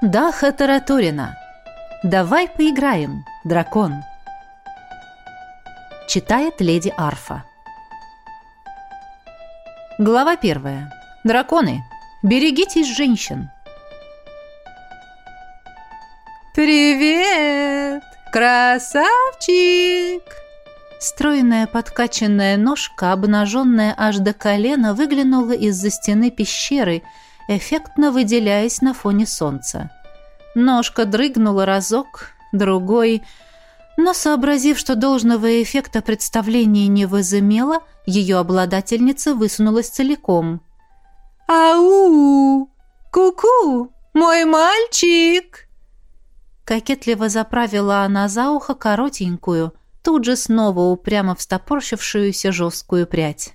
Даха Тараторина. Давай поиграем, дракон. Читает леди Арфа. Глава первая. Драконы, берегитесь женщин. «Привет, красавчик!» Стройная подкачанная ножка, обнаженная аж до колена, выглянула из-за стены пещеры, эффектно выделяясь на фоне солнца. Ножка дрыгнула разок, другой, но, сообразив, что должного эффекта представления не возымела, ее обладательница высунулась целиком. «Ау! Ку-ку! Мой мальчик!» Кокетливо заправила она за ухо коротенькую, тут же снова упрямо встопорщившуюся жесткую прядь.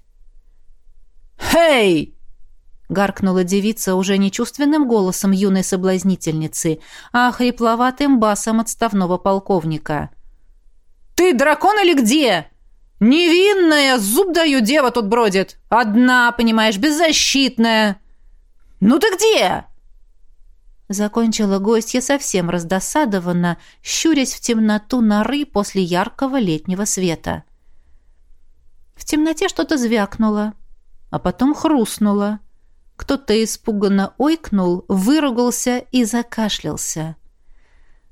«Хей!» — гаркнула девица уже не чувственным голосом юной соблазнительницы, а хрипловатым басом отставного полковника. «Ты дракон или где? Невинная, зуб даю, дева тут бродит. Одна, понимаешь, беззащитная. Ну ты где?» Закончила гостья совсем раздосадованно, щурясь в темноту норы после яркого летнего света. В темноте что-то звякнуло, а потом хрустнуло. Кто-то испуганно ойкнул, выругался и закашлялся.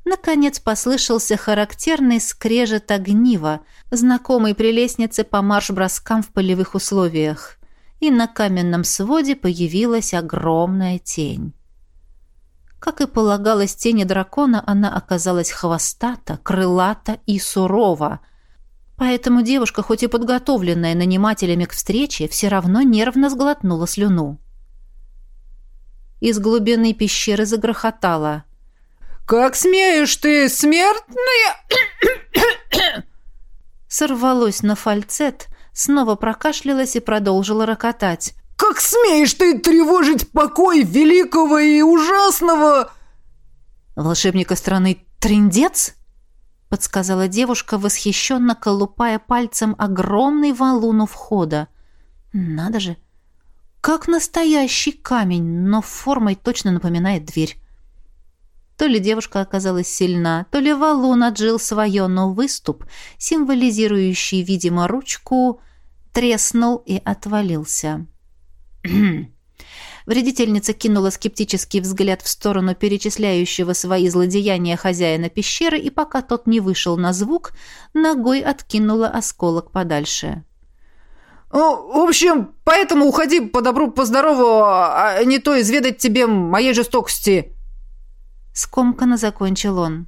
Наконец послышался характерный скрежет огнива, знакомый при лестнице по марш-броскам в полевых условиях. И на каменном своде появилась огромная тень. Как и полагалось тени дракона, она оказалась хвостата, крылата и сурова. Поэтому девушка, хоть и подготовленная нанимателями к встрече, все равно нервно сглотнула слюну. Из глубины пещеры загрохотала. «Как смеешь ты, смертная!» Сорвалось на фальцет, снова прокашлялась и продолжила рокотать. Как смеешь ты тревожить покой великого и ужасного...» «Волшебника страны Триндец?» — подсказала девушка, восхищенно колупая пальцем огромный валун у входа. «Надо же! Как настоящий камень, но формой точно напоминает дверь». То ли девушка оказалась сильна, то ли валун отжил свое, но выступ, символизирующий, видимо, ручку, треснул и отвалился. Вредительница кинула скептический взгляд в сторону перечисляющего свои злодеяния хозяина пещеры, и пока тот не вышел на звук, ногой откинула осколок подальше. «В общем, поэтому уходи по добру, по здорову, а не то изведать тебе моей жестокости!» Скомканно закончил он.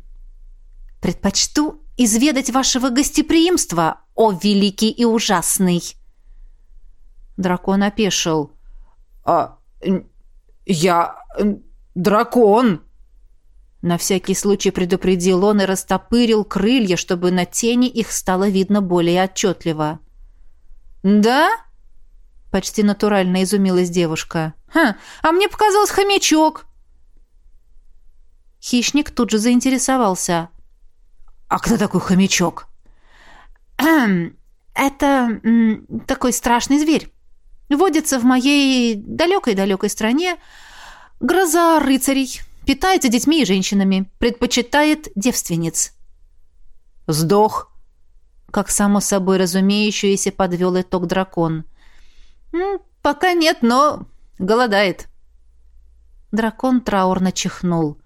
«Предпочту изведать вашего гостеприимства, о великий и ужасный!» Дракон опешил. «А я дракон!» На всякий случай предупредил он и растопырил крылья, чтобы на тени их стало видно более отчетливо. «Да?» — почти натурально изумилась девушка. «Ха, а мне показалось хомячок!» Хищник тут же заинтересовался. «А кто такой хомячок?» «Это такой страшный зверь. Водится в моей далекой-далекой стране. Гроза рыцарей. Питается детьми и женщинами. Предпочитает девственниц. Сдох. Как само собой разумеющееся подвел итог дракон. «Пока нет, но голодает». Дракон траурно чихнул.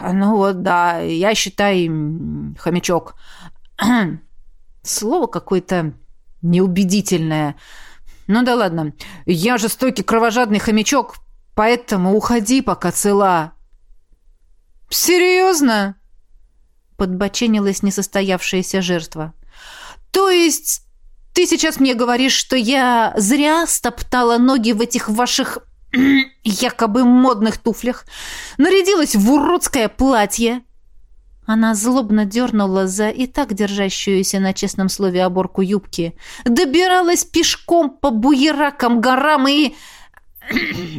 «Ну вот, да, я считай хомячок. Слово какое-то неубедительная. Ну да ладно, я жестокий кровожадный хомячок, поэтому уходи, пока цела. Серьезно? Подбоченилась несостоявшаяся жертва. То есть ты сейчас мне говоришь, что я зря стоптала ноги в этих ваших якобы модных туфлях, нарядилась в уродское платье, она злобно дернула за и так держащуюся на честном слове оборку юбки. Добиралась пешком по буеракам, горам и...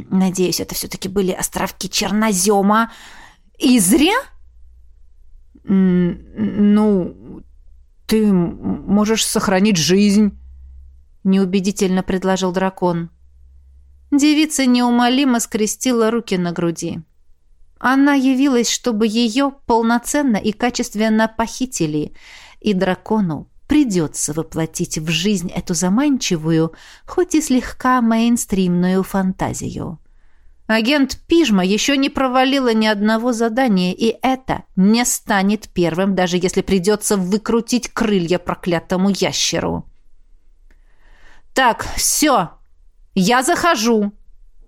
Надеюсь, это все-таки были островки чернозема. И зря? Ну, ты можешь сохранить жизнь, неубедительно предложил дракон. Девица неумолимо скрестила руки на груди. Она явилась, чтобы ее полноценно и качественно похитили, и дракону придется воплотить в жизнь эту заманчивую, хоть и слегка мейнстримную фантазию. Агент Пижма еще не провалила ни одного задания, и это не станет первым, даже если придется выкрутить крылья проклятому ящеру. «Так, все, я захожу!»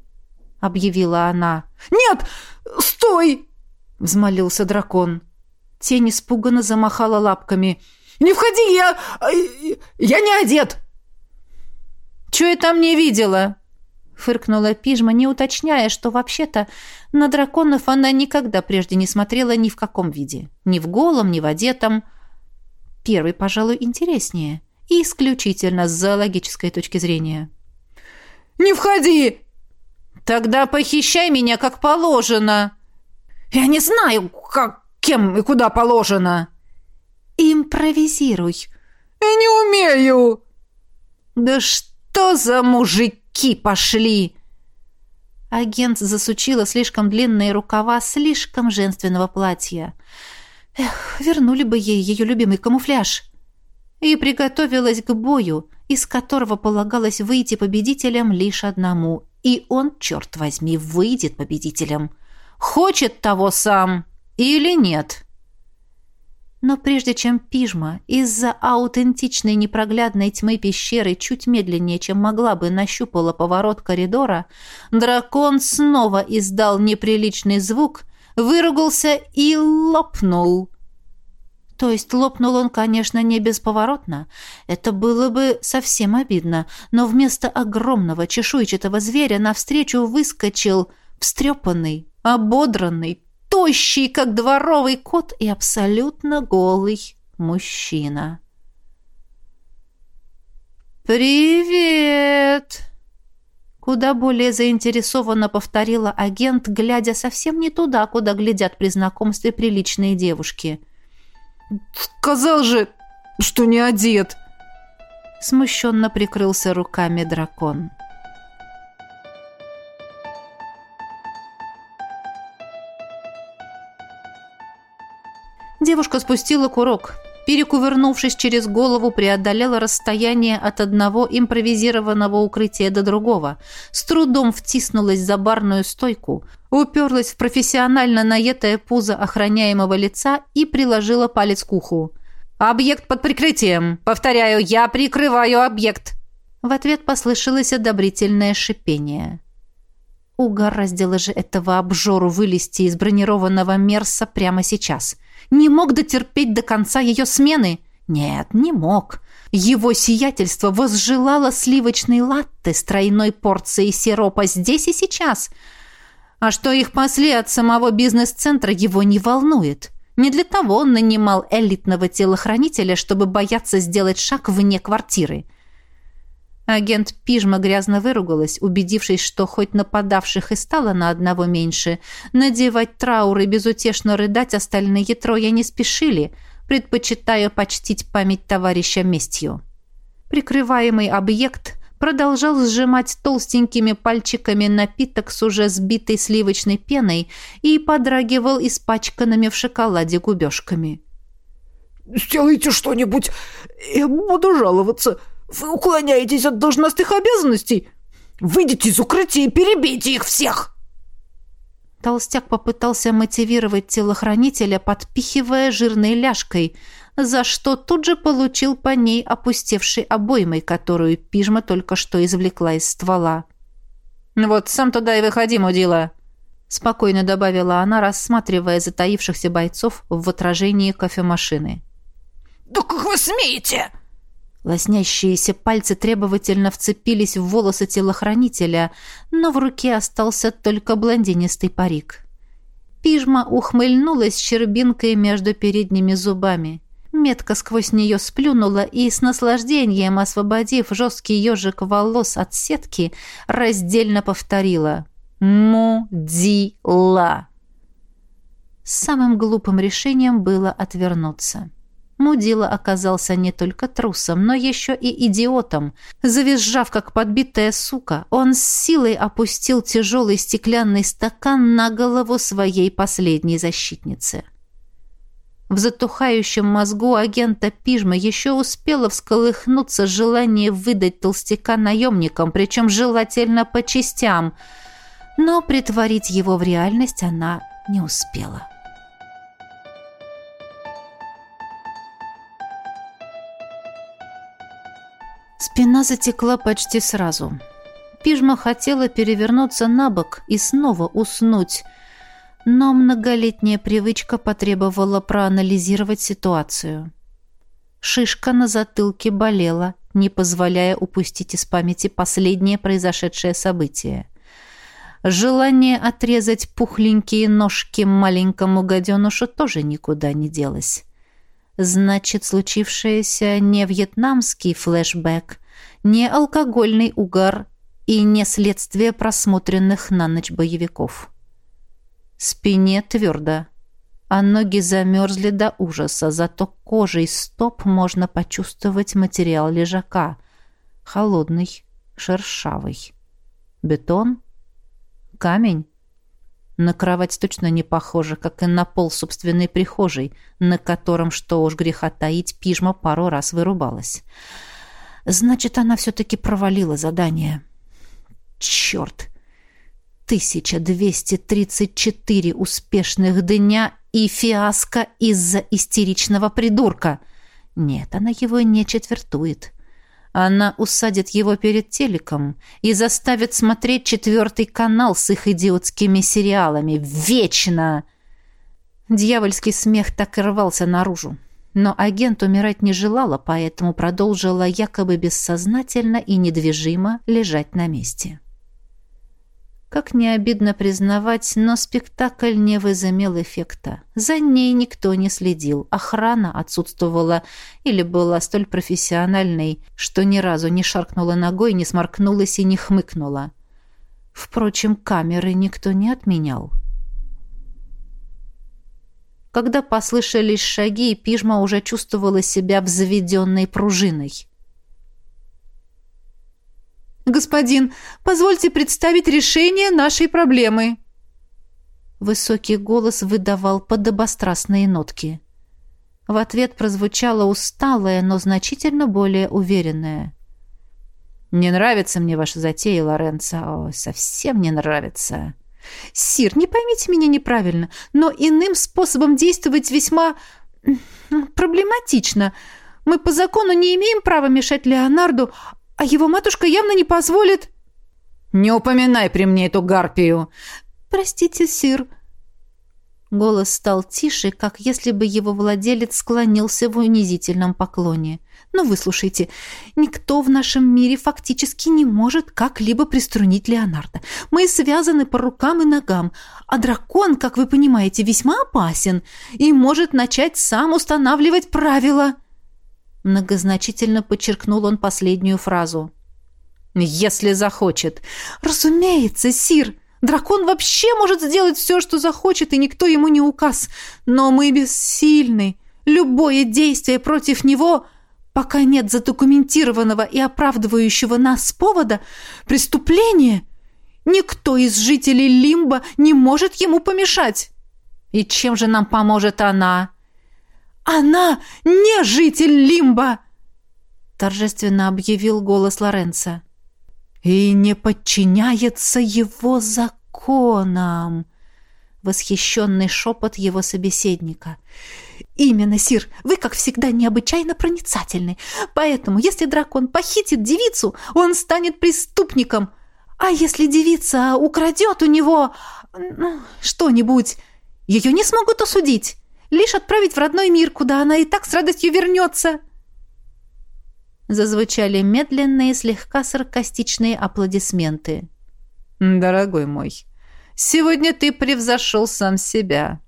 — объявила она. «Нет, стой!» — взмолился дракон. Тень испуганно замахала лапками. «Не входи, я... я не одет!» «Чего я там не видела?» Фыркнула пижма, не уточняя, что вообще-то на драконов она никогда прежде не смотрела ни в каком виде. Ни в голом, ни в одетом. Первый, пожалуй, интереснее. И исключительно с зоологической точки зрения. «Не входи!» «Тогда похищай меня, как положено!» «Я не знаю, как, кем и куда положено!» «Импровизируй!» «Я не умею!» «Да что за мужики пошли!» Агент засучила слишком длинные рукава слишком женственного платья. Эх, вернули бы ей ее любимый камуфляж. И приготовилась к бою, из которого полагалось выйти победителем лишь одному. И он, черт возьми, выйдет победителем. Хочет того сам или нет?» Но прежде чем пижма из-за аутентичной непроглядной тьмы пещеры чуть медленнее, чем могла бы, нащупала поворот коридора, дракон снова издал неприличный звук, выругался и лопнул. То есть лопнул он, конечно, не бесповоротно. Это было бы совсем обидно. Но вместо огромного чешуйчатого зверя навстречу выскочил встрепанный, ободранный, тощий, как дворовый кот, и абсолютно голый мужчина. «Привет!» Куда более заинтересованно повторила агент, глядя совсем не туда, куда глядят при знакомстве приличные девушки. «Сказал же, что не одет!» Смущенно прикрылся руками дракон. «Дракон!» Девушка спустила курок. Перекувырнувшись через голову, преодолела расстояние от одного импровизированного укрытия до другого. С трудом втиснулась за барную стойку, уперлась в профессионально наетое пузо охраняемого лица и приложила палец к уху. «Объект под прикрытием! Повторяю, я прикрываю объект!» В ответ послышалось одобрительное шипение. Угораздило же этого обжору вылезти из бронированного Мерса прямо сейчас – не мог дотерпеть до конца ее смены? Нет, не мог. Его сиятельство возжелало сливочный латте с тройной порцией сиропа здесь и сейчас. А что их пасли от самого бизнес-центра, его не волнует. Не для того он нанимал элитного телохранителя, чтобы бояться сделать шаг вне квартиры. Агент Пижма грязно выругалась, убедившись, что хоть нападавших и стало на одного меньше, надевать траур и безутешно рыдать остальные трое не спешили, предпочитая почтить память товарища местью. Прикрываемый объект продолжал сжимать толстенькими пальчиками напиток с уже сбитой сливочной пеной и подрагивал испачканными в шоколаде губежками. «Сделайте что-нибудь, я буду жаловаться», вы уклоняетесь от должностных обязанностей? Выйдите из укрытия и перебейте их всех!» Толстяк попытался мотивировать телохранителя, подпихивая жирной ляжкой, за что тут же получил по ней опустевшей обоймой, которую пижма только что извлекла из ствола. «Вот, сам туда и выходи, мудила!» спокойно добавила она, рассматривая затаившихся бойцов в отражении кофемашины. «Да как вы смеете?» Лоснящиеся пальцы требовательно вцепились в волосы телохранителя, но в руке остался только блондинистый парик. Пижма ухмыльнулась щербинкой между передними зубами. Метка сквозь нее сплюнула и, с наслаждением освободив жесткий ежик волос от сетки, раздельно повторила «Мудила». Самым глупым решением было отвернуться. Мудила оказался не только трусом, но еще и идиотом. Завизжав, как подбитая сука, он с силой опустил тяжелый стеклянный стакан на голову своей последней защитницы. В затухающем мозгу агента Пижма еще успело всколыхнуться желание выдать толстяка наемникам, причем желательно по частям, но притворить его в реальность она не успела. Спина затекла почти сразу. Пижма хотела перевернуться на бок и снова уснуть, но многолетняя привычка потребовала проанализировать ситуацию. Шишка на затылке болела, не позволяя упустить из памяти последнее произошедшее событие. Желание отрезать пухленькие ножки маленькому гаденушу тоже никуда не делось. Значит, случившееся не вьетнамский флешбэк, не алкогольный угар и не следствие просмотренных на ночь боевиков. Спине твердо, а ноги замерзли до ужаса, зато кожей стоп можно почувствовать материал лежака. Холодный, шершавый. Бетон? Камень? На кровать точно не похоже, как и на пол собственной прихожей, на котором, что уж греха таить, пижма пару раз вырубалась. Значит, она все-таки провалила задание. Черт! 1234 успешных дня и фиаско из-за истеричного придурка. Нет, она его не четвертует. Она усадит его перед телеком и заставит смотреть четвертый канал с их идиотскими сериалами. Вечно! Дьявольский смех так и рвался наружу. Но агент умирать не желала, поэтому продолжила якобы бессознательно и недвижимо лежать на месте. Как не обидно признавать, но спектакль не возымел эффекта. За ней никто не следил, охрана отсутствовала или была столь профессиональной, что ни разу не шаркнула ногой, не сморкнулась и не хмыкнула. Впрочем, камеры никто не отменял. Когда послышались шаги, Пижма уже чувствовала себя взведенной пружиной. «Господин, позвольте представить решение нашей проблемы». Высокий голос выдавал подобострастные нотки. В ответ прозвучало усталое, но значительно более уверенное. «Не нравится мне ваша затея, Лоренцо. О, совсем не нравится». «Сир, не поймите меня неправильно, но иным способом действовать весьма проблематично. Мы по закону не имеем права мешать Леонарду, а его матушка явно не позволит...» «Не упоминай при мне эту гарпию!» «Простите, сир». Голос стал тише, как если бы его владелец склонился в унизительном поклоне. «Но выслушайте, никто в нашем мире фактически не может как-либо приструнить Леонардо. Мы связаны по рукам и ногам, а дракон, как вы понимаете, весьма опасен и может начать сам устанавливать правила». Многозначительно подчеркнул он последнюю фразу. «Если захочет». «Разумеется, Сир. Дракон вообще может сделать все, что захочет, и никто ему не указ. Но мы бессильны. Любое действие против него, пока нет задокументированного и оправдывающего нас повода, преступление. Никто из жителей Лимба не может ему помешать». «И чем же нам поможет она?» «Она не житель Лимба!» торжественно объявил голос Лоренца. «И не подчиняется его законам!» Восхищенный шепот его собеседника. «Именно, Сир, вы, как всегда, необычайно проницательны. Поэтому, если дракон похитит девицу, он станет преступником. А если девица украдет у него ну, что-нибудь, ее не смогут осудить лишь отправить в родной мир, куда она и так с радостью вернется». Зазвучали медленные, слегка саркастичные аплодисменты. «Дорогой мой, сегодня ты превзошел сам себя.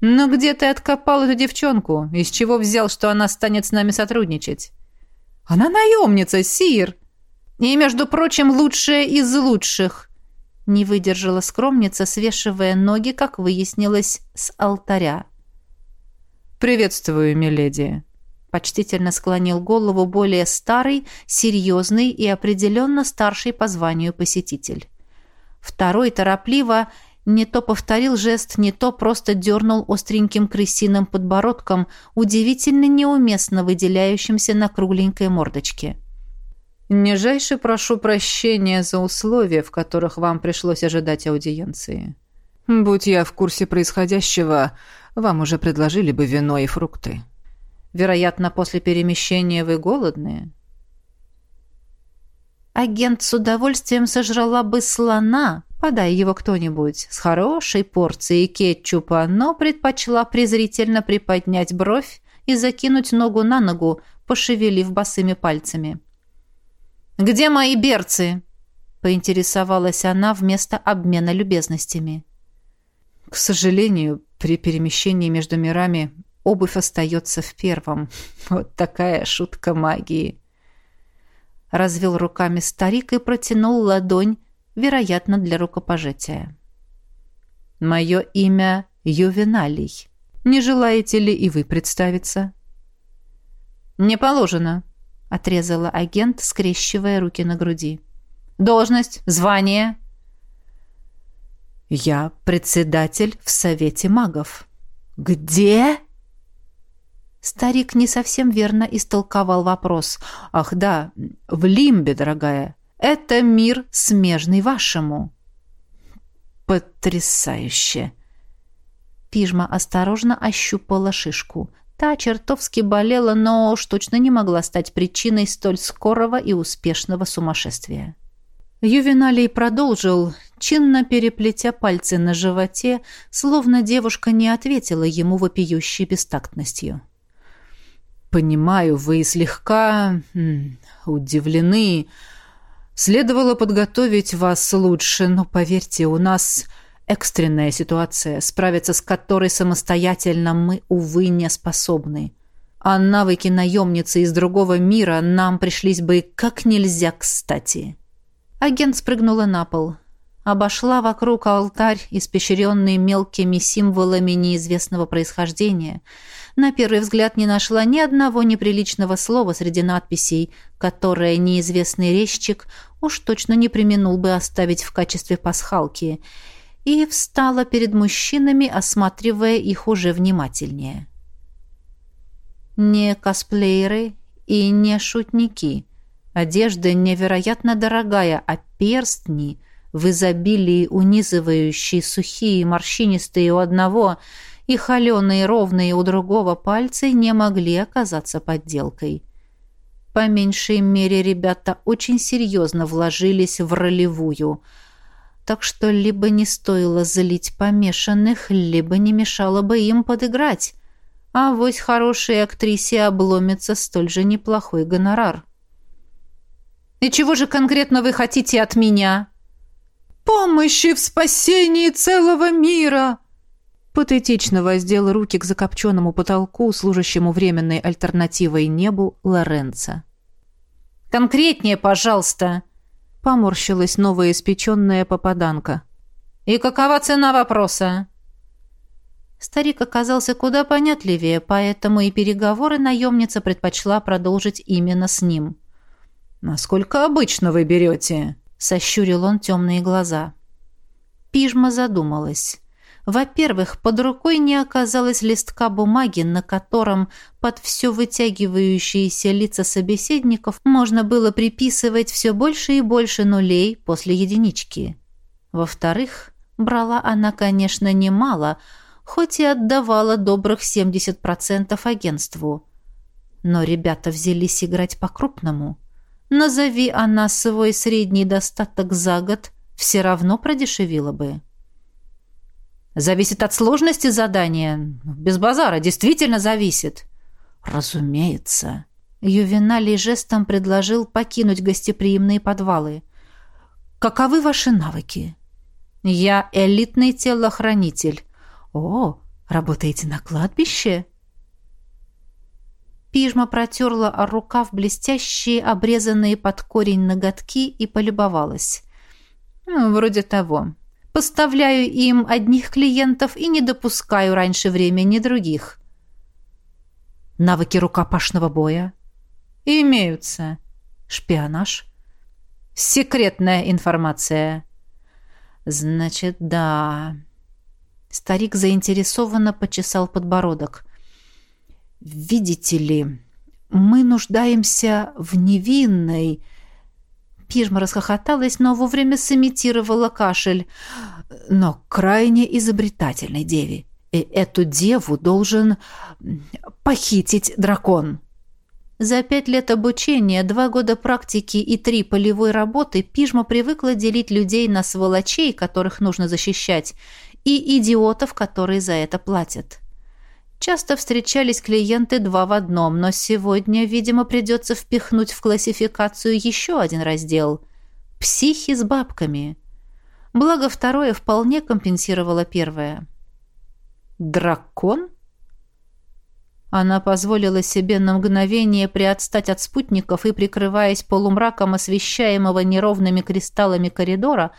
Но где ты откопал эту девчонку? Из чего взял, что она станет с нами сотрудничать?» «Она наемница, Сир!» «И, между прочим, лучшая из лучших!» Не выдержала скромница, свешивая ноги, как выяснилось, с алтаря. «Приветствую, миледи», почтительно склонил голову более старый, серьезный и определенно старший по званию посетитель. Второй торопливо не то повторил жест, не то просто дернул остреньким крысиным подбородком, удивительно неуместно выделяющимся на кругленькой мордочке. «Нижайше прошу прощения за условия, в которых вам пришлось ожидать аудиенции. Будь я в курсе происходящего, вам уже предложили бы вино и фрукты. Вероятно, после перемещения вы голодные?» Агент с удовольствием сожрала бы слона, подай его кто-нибудь, с хорошей порцией кетчупа, но предпочла презрительно приподнять бровь и закинуть ногу на ногу, пошевелив босыми пальцами. «Где мои берцы?» — поинтересовалась она вместо обмена любезностями. «К сожалению, при перемещении между мирами обувь остается в первом. Вот такая шутка магии». Развел руками старик и протянул ладонь, вероятно, для рукопожатия. «Мое имя Ювеналий. Не желаете ли и вы представиться?» «Не положено», отрезала агент, скрещивая руки на груди. Должность, звание. Я председатель в совете магов. Где? Старик не совсем верно истолковал вопрос. Ах, да, в Лимбе, дорогая. Это мир смежный вашему. Потрясающе. Пижма осторожно ощупала шишку. Та чертовски болела, но уж точно не могла стать причиной столь скорого и успешного сумасшествия. Ювеналий продолжил, чинно переплетя пальцы на животе, словно девушка не ответила ему вопиющей бестактностью. «Понимаю, вы слегка удивлены. Следовало подготовить вас лучше, но, поверьте, у нас экстренная ситуация, справиться с которой самостоятельно мы, увы, не способны. А навыки наемницы из другого мира нам пришлись бы как нельзя кстати. Агент спрыгнула на пол. Обошла вокруг алтарь, испещренный мелкими символами неизвестного происхождения. На первый взгляд не нашла ни одного неприличного слова среди надписей, которое неизвестный резчик уж точно не применул бы оставить в качестве пасхалки – и встала перед мужчинами, осматривая их уже внимательнее. Не косплееры и не шутники. Одежда невероятно дорогая, а перстни в изобилии унизывающие сухие и морщинистые у одного и холеные ровные у другого пальцы не могли оказаться подделкой. По меньшей мере ребята очень серьезно вложились в ролевую – так что либо не стоило залить помешанных, либо не мешало бы им подыграть. А вось хорошей актрисе обломится столь же неплохой гонорар. «И чего же конкретно вы хотите от меня?» «Помощи в спасении целого мира!» Патетично воздел руки к закопченному потолку, служащему временной альтернативой небу, Лоренца. «Конкретнее, пожалуйста!» Поморщилась новая испеченная попаданка. «И какова цена вопроса?» Старик оказался куда понятливее, поэтому и переговоры наемница предпочла продолжить именно с ним. «Насколько обычно вы берете?» — сощурил он темные глаза. Пижма задумалась. Во-первых, под рукой не оказалось листка бумаги, на котором под все вытягивающиеся лица собеседников можно было приписывать все больше и больше нулей после единички. Во-вторых, брала она, конечно, немало, хоть и отдавала добрых 70% агентству. Но ребята взялись играть по-крупному. Назови она свой средний достаток за год, все равно продешевила бы. Зависит от сложности задания. Без базара действительно зависит. Разумеется. Ювеналий жестом предложил покинуть гостеприимные подвалы. Каковы ваши навыки? Я элитный телохранитель. О, работаете на кладбище? Пижма протерла о рукав блестящие, обрезанные под корень ноготки и полюбовалась. Вроде того. Поставляю им одних клиентов и не допускаю раньше времени других. Навыки рукопашного боя? Имеются. Шпионаж? Секретная информация. Значит, да. Старик заинтересованно почесал подбородок. Видите ли, мы нуждаемся в невинной... Пижма расхохоталась, но вовремя сымитировала кашель. Но крайне изобретательной деве. И эту деву должен похитить дракон. За пять лет обучения, два года практики и три полевой работы Пижма привыкла делить людей на сволочей, которых нужно защищать, и идиотов, которые за это платят. Часто встречались клиенты два в одном, но сегодня, видимо, придется впихнуть в классификацию еще один раздел – «Психи с бабками». Благо, второе вполне компенсировало первое. «Дракон?» Она позволила себе на мгновение приотстать от спутников и, прикрываясь полумраком освещаемого неровными кристаллами коридора,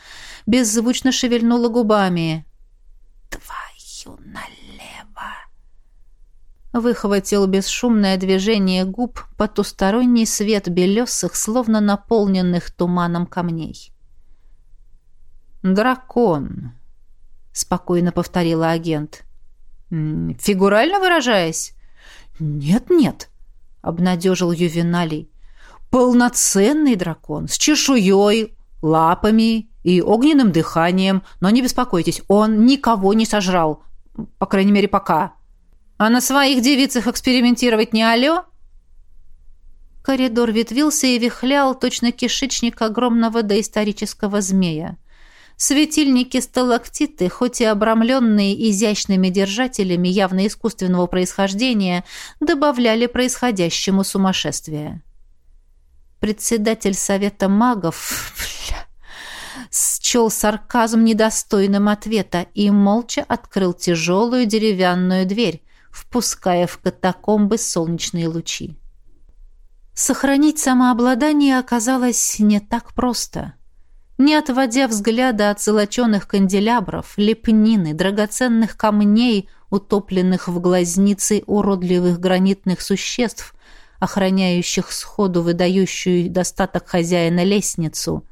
беззвучно шевельнула губами. «Твою налево!» Выхватил бесшумное движение губ потусторонний свет белесых, словно наполненных туманом камней. «Дракон», — спокойно повторила агент. «Фигурально выражаясь?» «Нет-нет», — обнадежил Ювеналий. «Полноценный дракон, с чешуей, лапами и огненным дыханием. Но не беспокойтесь, он никого не сожрал. По крайней мере, пока». А на своих девицах экспериментировать не алё? Коридор ветвился и вихлял точно кишечник огромного доисторического змея. Светильники-сталактиты, хоть и обрамленные изящными держателями явно искусственного происхождения, добавляли происходящему сумасшествие. Председатель Совета магов бля, счел сарказм недостойным ответа и молча открыл тяжелую деревянную дверь, впуская в катакомбы солнечные лучи. Сохранить самообладание оказалось не так просто. Не отводя взгляда от золоченых канделябров, лепнины, драгоценных камней, утопленных в глазницы уродливых гранитных существ, охраняющих сходу выдающую достаток хозяина лестницу,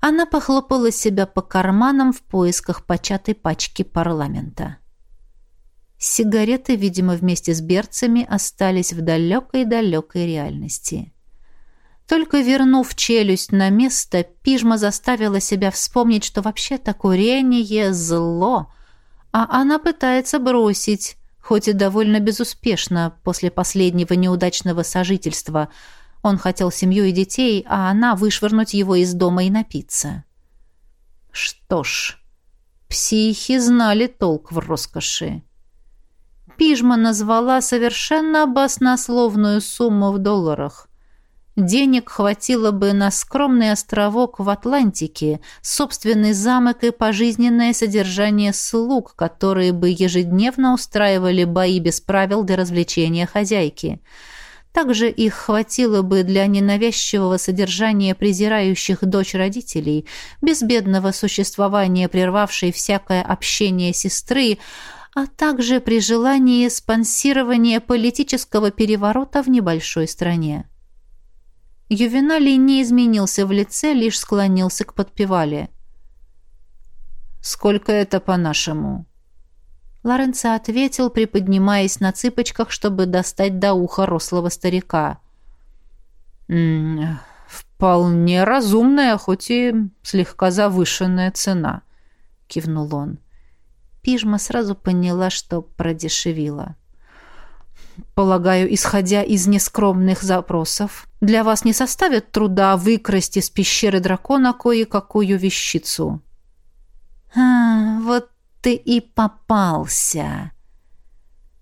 она похлопала себя по карманам в поисках початой пачки парламента. Сигареты, видимо, вместе с берцами остались в далекой-далекой реальности. Только вернув челюсть на место, пижма заставила себя вспомнить, что вообще-то курение – зло, а она пытается бросить, хоть и довольно безуспешно после последнего неудачного сожительства. Он хотел семью и детей, а она вышвырнуть его из дома и напиться. Что ж, психи знали толк в роскоши. Пижма назвала совершенно баснословную сумму в долларах. Денег хватило бы на скромный островок в Атлантике, собственный замок и пожизненное содержание слуг, которые бы ежедневно устраивали бои без правил для развлечения хозяйки. Также их хватило бы для ненавязчивого содержания презирающих дочь родителей, безбедного существования, прервавшей всякое общение сестры, а также при желании спонсирования политического переворота в небольшой стране. Ювеналий не изменился в лице, лишь склонился к подпевале. «Сколько это по-нашему?» Лоренцо ответил, приподнимаясь на цыпочках, чтобы достать до уха рослого старика. «М -м, «Вполне разумная, хоть и слегка завышенная цена», — кивнул он. Пижма сразу поняла, что продешевила. «Полагаю, исходя из нескромных запросов, для вас не составит труда выкрасть из пещеры дракона кое-какую вещицу». «А, вот ты и попался!»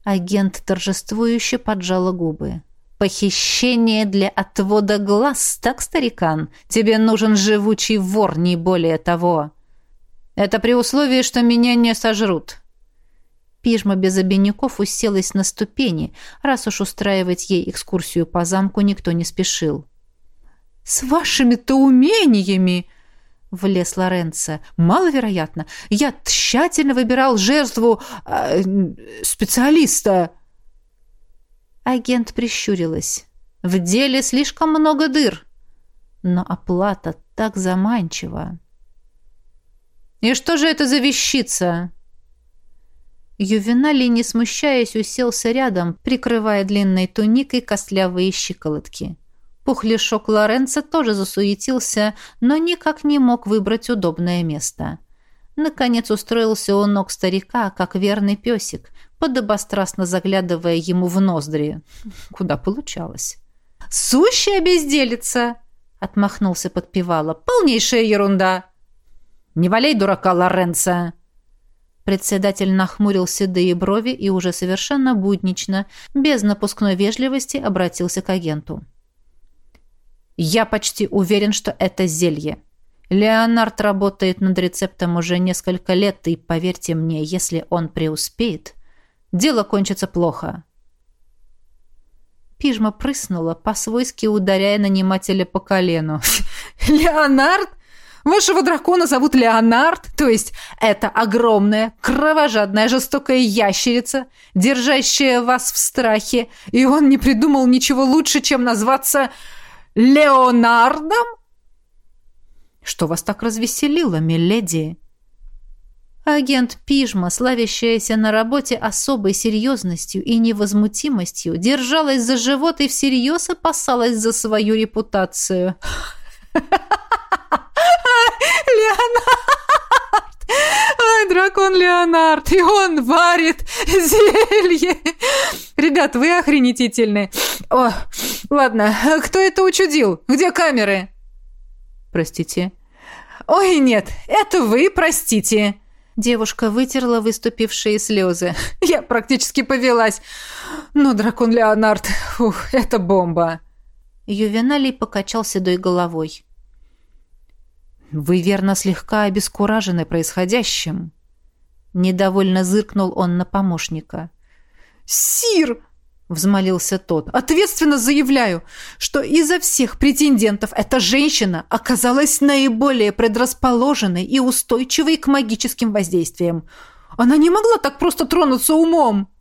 Агент торжествующе поджала губы. «Похищение для отвода глаз, так, старикан? Тебе нужен живучий вор, не более того!» Это при условии, что меня не сожрут. Пижма без обиняков уселась на ступени, раз уж устраивать ей экскурсию по замку никто не спешил. «С вашими-то умениями!» — влез Лоренцо. «Маловероятно. Я тщательно выбирал жертву э, специалиста». Агент прищурилась. В деле слишком много дыр. Но оплата так заманчива. «И что же это за вещица?» Ювеналий, не смущаясь, уселся рядом, прикрывая длинной туникой костлявые щиколотки. Пухлешок Лоренца тоже засуетился, но никак не мог выбрать удобное место. Наконец устроился у ног старика, как верный песик, подобострастно заглядывая ему в ноздри. Куда получалось. «Сущая безделица!» — отмахнулся подпевала. «Полнейшая ерунда!» «Не валяй дурака, Лоренцо!» Председатель нахмурил седые брови и уже совершенно буднично, без напускной вежливости, обратился к агенту. «Я почти уверен, что это зелье. Леонард работает над рецептом уже несколько лет, и, поверьте мне, если он преуспеет, дело кончится плохо». Пижма прыснула, по-свойски ударяя нанимателя по колену. «Леонард? Вашего дракона зовут Леонард, то есть это огромная, кровожадная, жестокая ящерица, держащая вас в страхе, и он не придумал ничего лучше, чем назваться Леонардом? Что вас так развеселило, миледи? Агент Пижма, славящаяся на работе особой серьезностью и невозмутимостью, держалась за живот и всерьез опасалась за свою репутацию. Леонард! Ой, дракон Леонард! И он варит зелье! Ребят, вы охренетительны! О, ладно, кто это учудил? Где камеры? Простите. Ой, нет, это вы, простите. Девушка вытерла выступившие слезы. Я практически повелась. Но дракон Леонард, ух, это бомба. Ювеналий покачал седой головой. «Вы, верно, слегка обескуражены происходящим?» Недовольно зыркнул он на помощника. «Сир!» — взмолился тот. «Ответственно заявляю, что изо всех претендентов эта женщина оказалась наиболее предрасположенной и устойчивой к магическим воздействиям. Она не могла так просто тронуться умом!»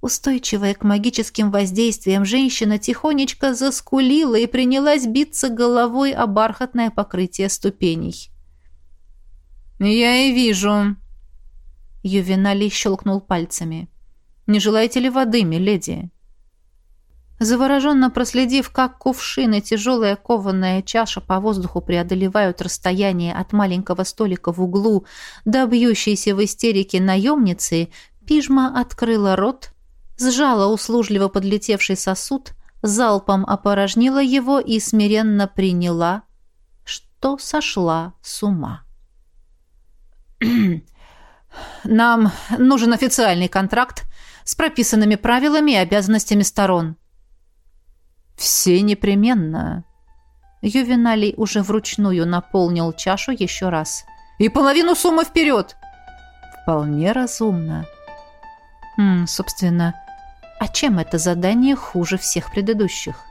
Устойчивая к магическим воздействиям женщина тихонечко заскулила и принялась биться головой о бархатное покрытие ступеней. «Я и вижу», — Ювеналий щелкнул пальцами. «Не желаете ли воды, миледи?» Завороженно проследив, как кувшин и тяжелая кованая чаша по воздуху преодолевают расстояние от маленького столика в углу до бьющейся в истерике наемницы, Пижма открыла рот, сжала услужливо подлетевший сосуд, залпом опорожнила его и смиренно приняла, что сошла с ума. «Нам нужен официальный контракт с прописанными правилами и обязанностями сторон». «Все непременно». Ювеналий уже вручную наполнил чашу еще раз. «И половину суммы вперед!» «Вполне разумно». Хм, собственно, а чем это задание хуже всех предыдущих?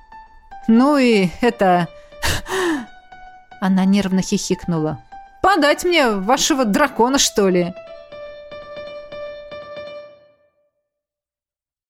Ну и это... Она нервно хихикнула. «Подать мне вашего дракона, что ли?»